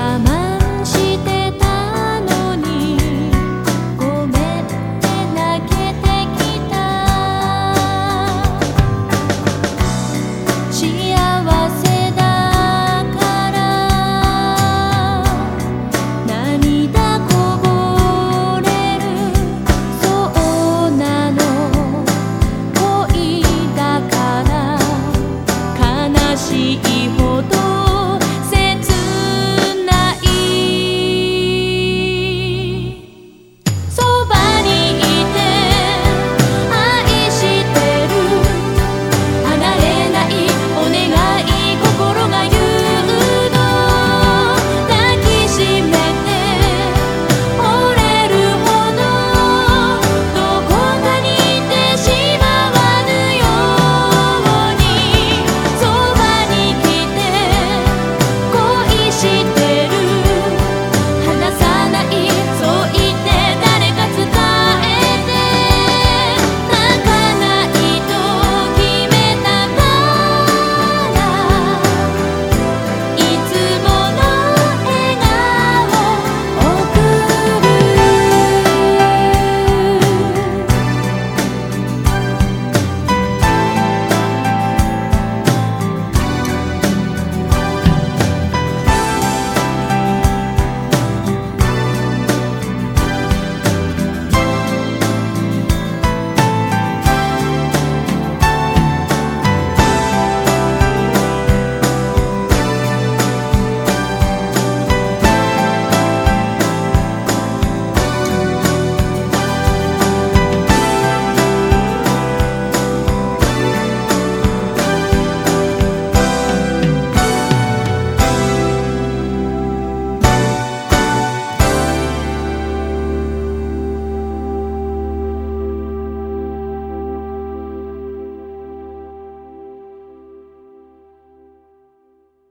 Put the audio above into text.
nunca mais.